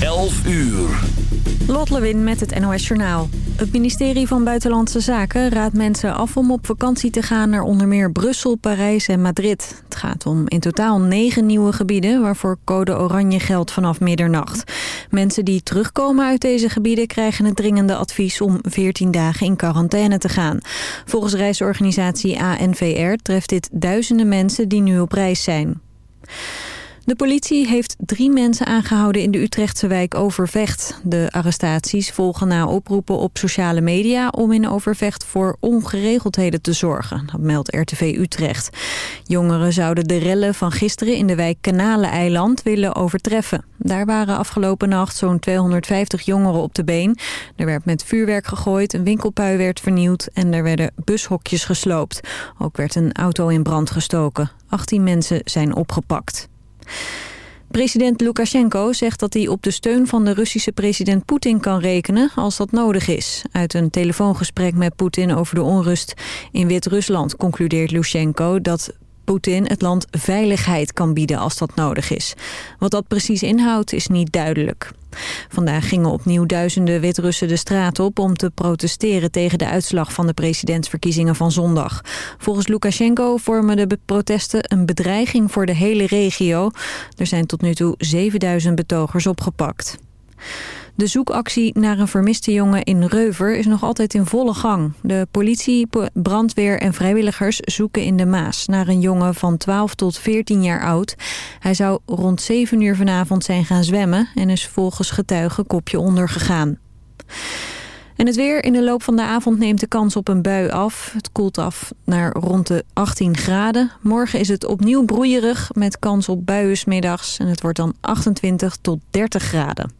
11 uur. Lot Lewin met het NOS Journaal. Het ministerie van Buitenlandse Zaken raadt mensen af om op vakantie te gaan naar onder meer Brussel, Parijs en Madrid. Het gaat om in totaal negen nieuwe gebieden waarvoor code oranje geldt vanaf middernacht. Mensen die terugkomen uit deze gebieden krijgen het dringende advies om 14 dagen in quarantaine te gaan. Volgens reisorganisatie ANVR treft dit duizenden mensen die nu op reis zijn. De politie heeft drie mensen aangehouden in de Utrechtse wijk Overvecht. De arrestaties volgen na oproepen op sociale media om in Overvecht voor ongeregeldheden te zorgen. Dat meldt RTV Utrecht. Jongeren zouden de rellen van gisteren in de wijk Kanaleneiland willen overtreffen. Daar waren afgelopen nacht zo'n 250 jongeren op de been. Er werd met vuurwerk gegooid, een winkelpui werd vernieuwd en er werden bushokjes gesloopt. Ook werd een auto in brand gestoken. 18 mensen zijn opgepakt. President Lukashenko zegt dat hij op de steun van de Russische president Poetin kan rekenen als dat nodig is. Uit een telefoongesprek met Poetin over de onrust in Wit-Rusland concludeert Lushenko dat Poetin het land veiligheid kan bieden als dat nodig is. Wat dat precies inhoudt is niet duidelijk. Vandaag gingen opnieuw duizenden Wit-Russen de straat op om te protesteren tegen de uitslag van de presidentsverkiezingen van zondag. Volgens Lukashenko vormen de protesten een bedreiging voor de hele regio. Er zijn tot nu toe 7000 betogers opgepakt. De zoekactie naar een vermiste jongen in Reuver is nog altijd in volle gang. De politie, brandweer en vrijwilligers zoeken in de Maas naar een jongen van 12 tot 14 jaar oud. Hij zou rond 7 uur vanavond zijn gaan zwemmen en is volgens getuigen kopje ondergegaan. En het weer in de loop van de avond neemt de kans op een bui af. Het koelt af naar rond de 18 graden. Morgen is het opnieuw broeierig met kans op buien middags. En het wordt dan 28 tot 30 graden.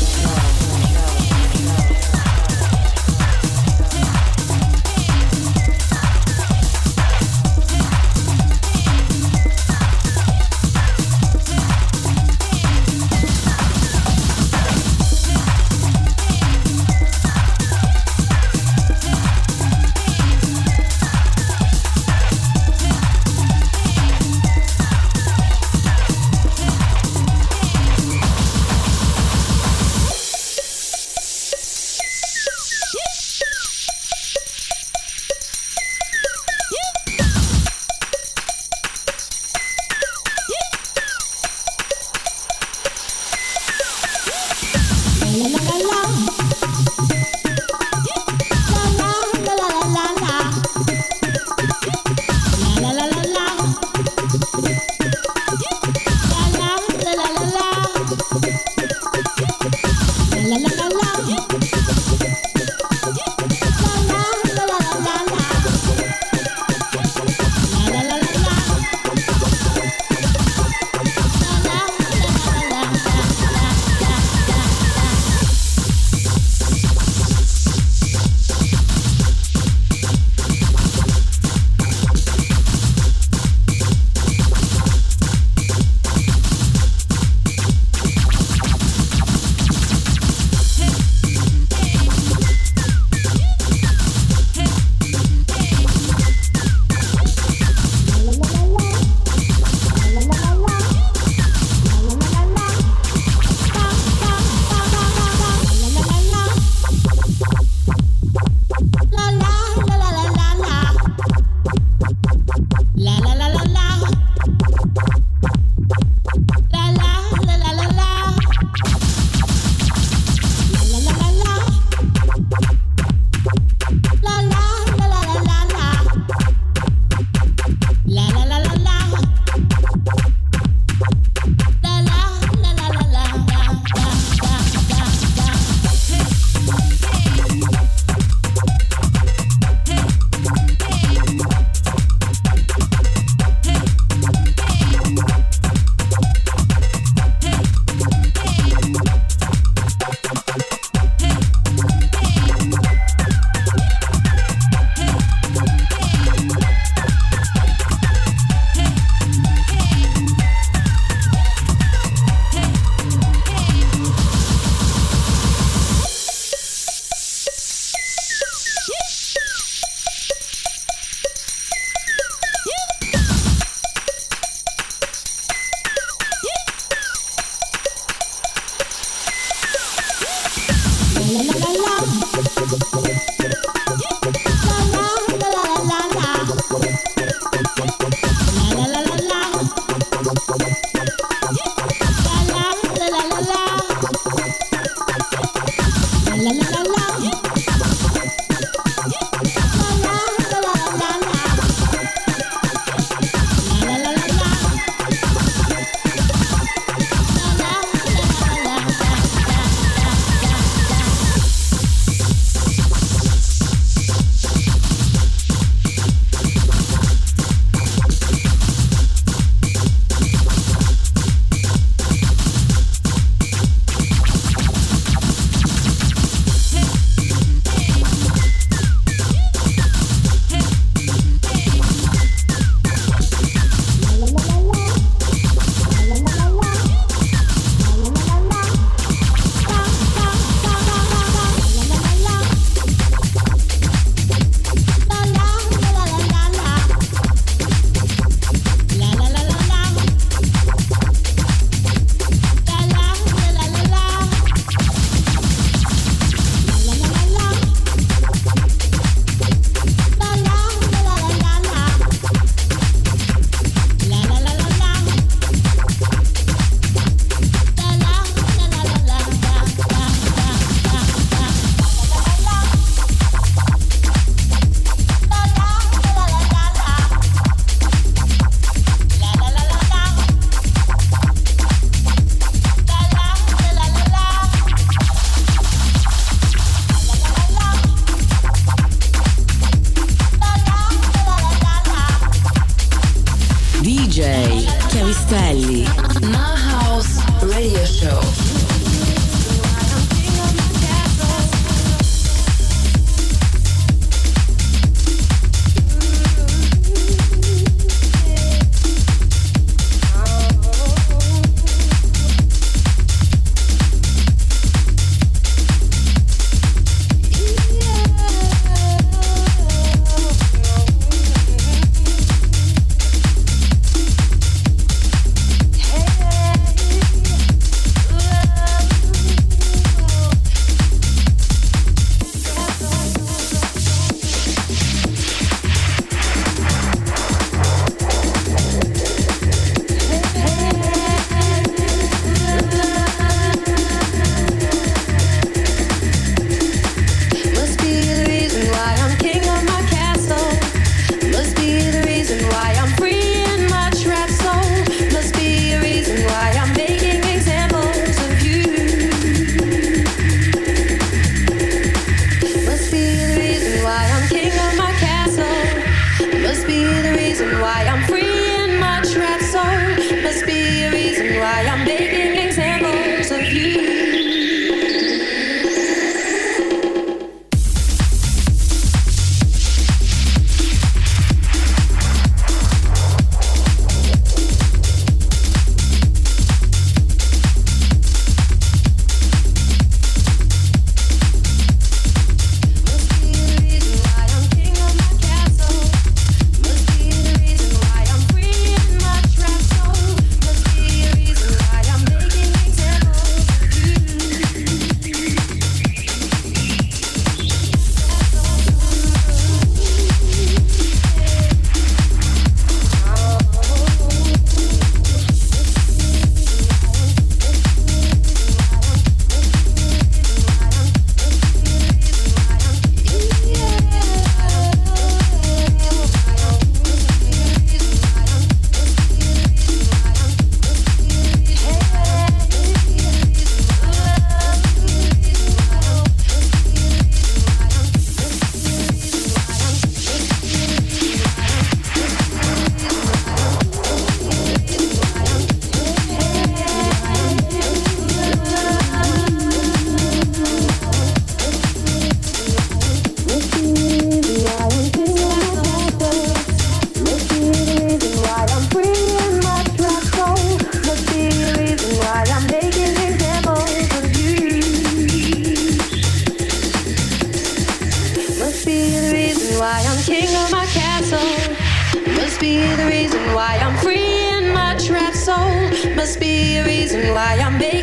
I am big.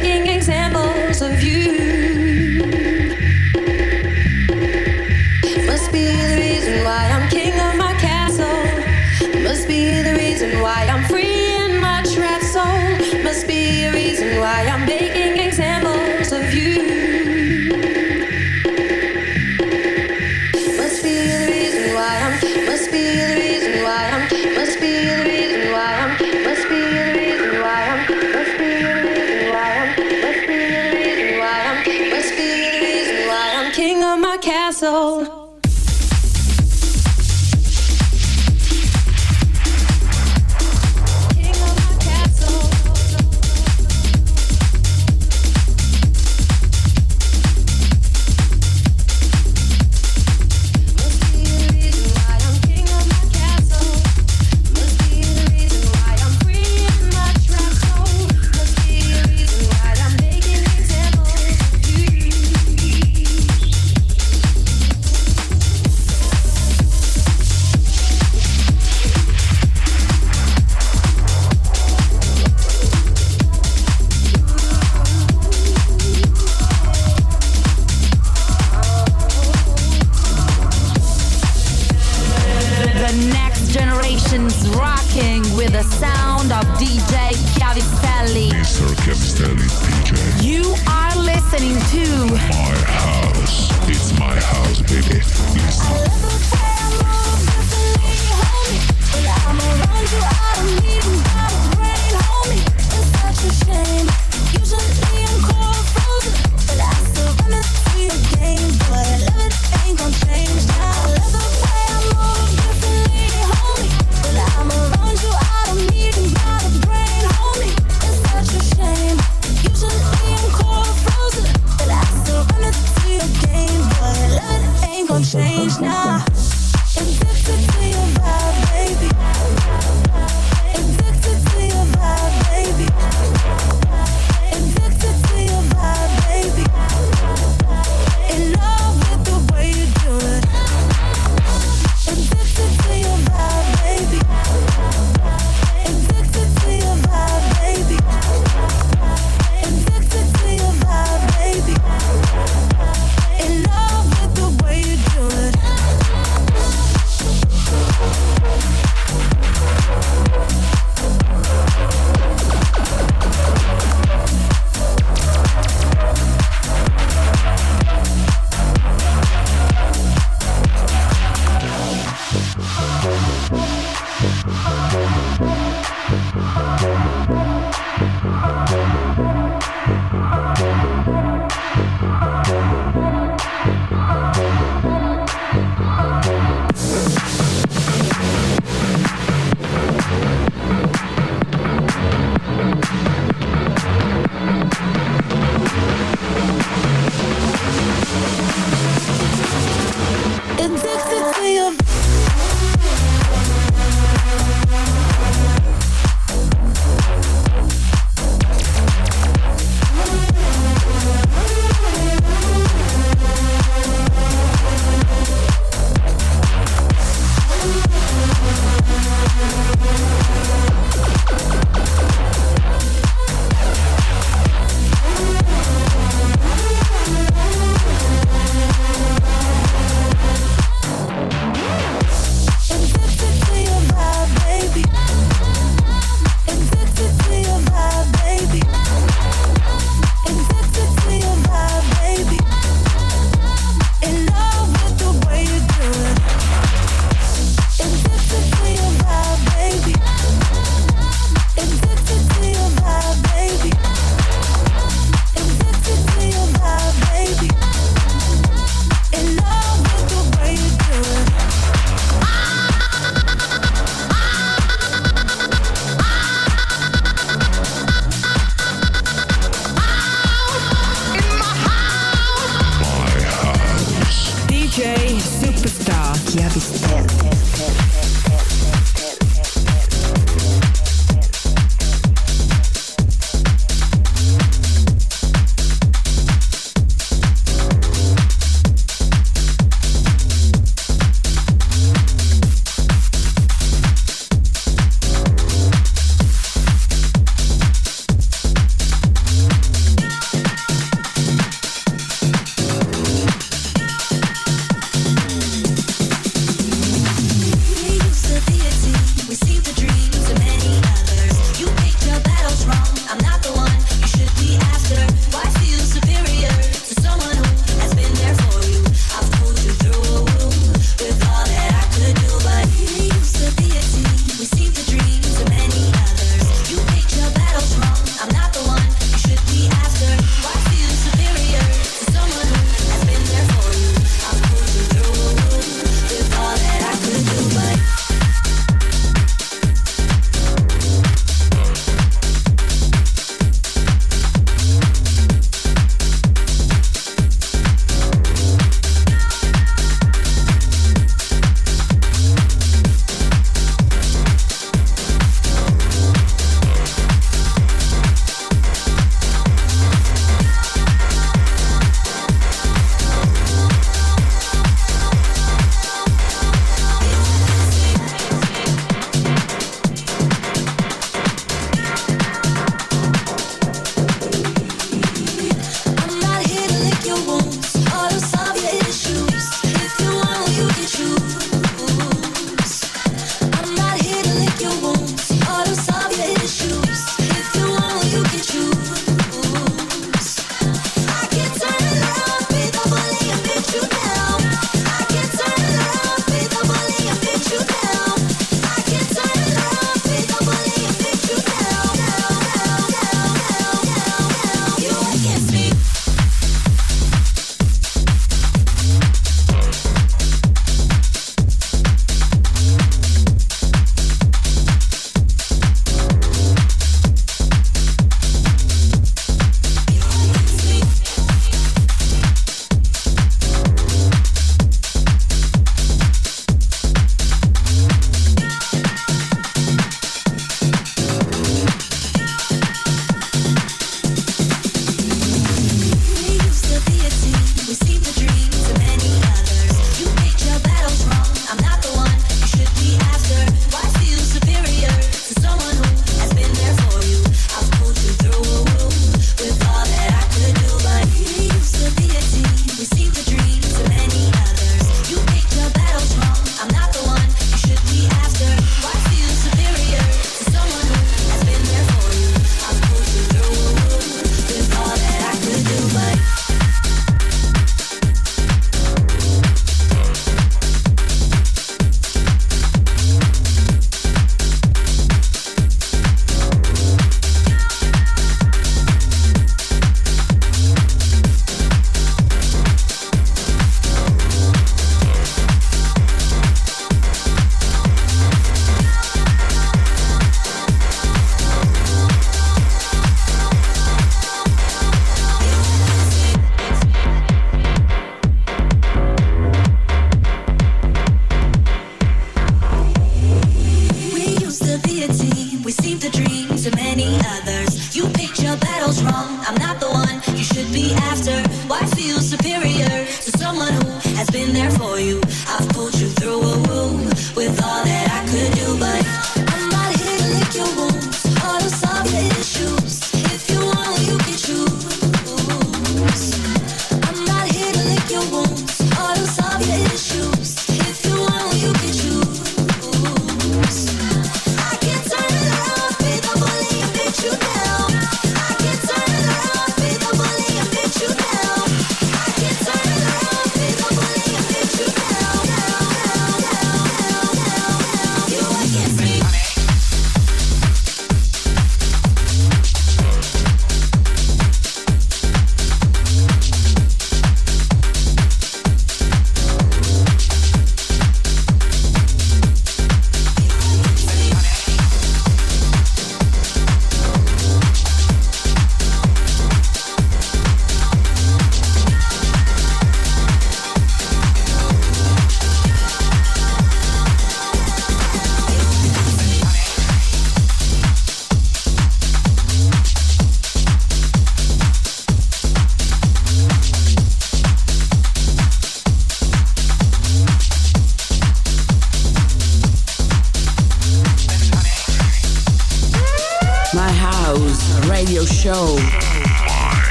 show.